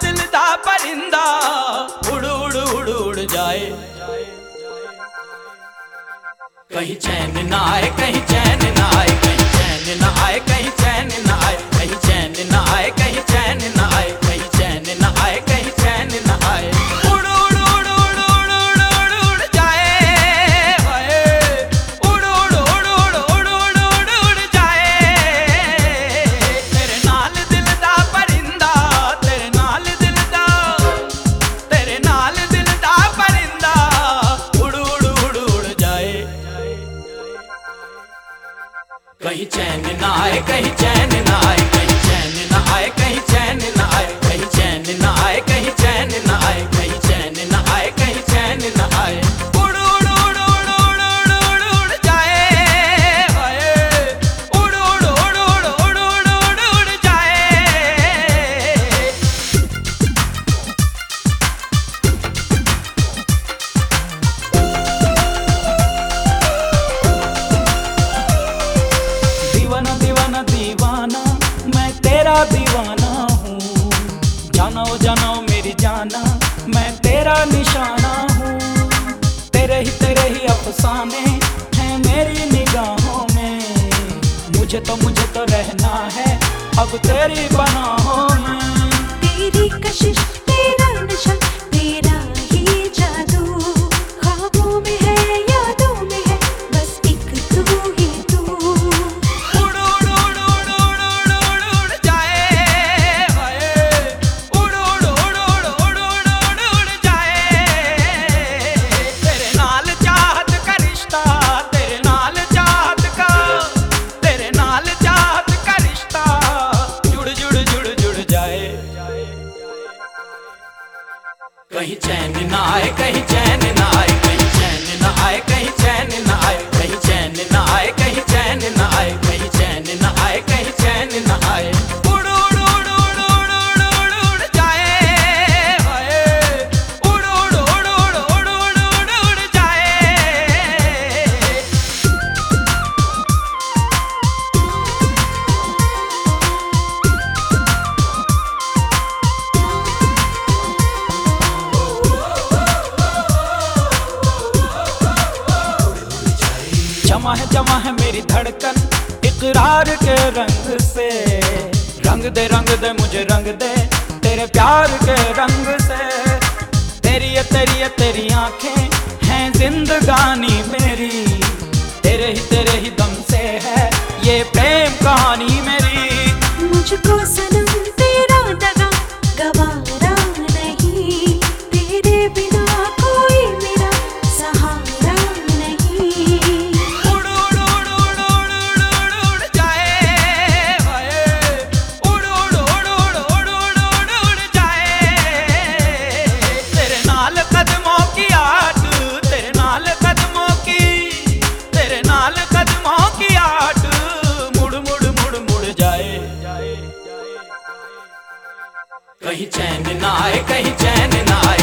ਦਿਲ ਪਰਿੰਦਾ। ਉੜ ਉੜ ਉੜ ਉੜ ਜਾਏ। ਕਹੀਂ ਚੈਨ ਨਾ ਆਏ, ਕਹੀਂ ਚੈਨ ਨਾ ਆਏ दीवाना हूँ। जानो जानो मेरी जाना, मैं तेरा निशाना हूँ। तेरे ही तेरे ही अफसाने हैं मेरी निगाहों में। मुझे तो मुझे तो रहना है अब तेरी बनाहों में। तेरी कशिश, तेरा नशा चैन ना आए कहीं चैन ना आए। जमा है जमा है मेरी धड़कन। इकरार के रंग से। रंग दे रंग दे, मुझे रंग दे। तेरे प्यार के रंग से। तेरी ये तेरी ये, तेरी आँखें हैं जिंदगानी मेरी। तेरे ही तेरे ही दम से है ये प्रेम कहानी मेरी। मुझको सुन कहीं चैन ना आए कहीं चैन ना आए।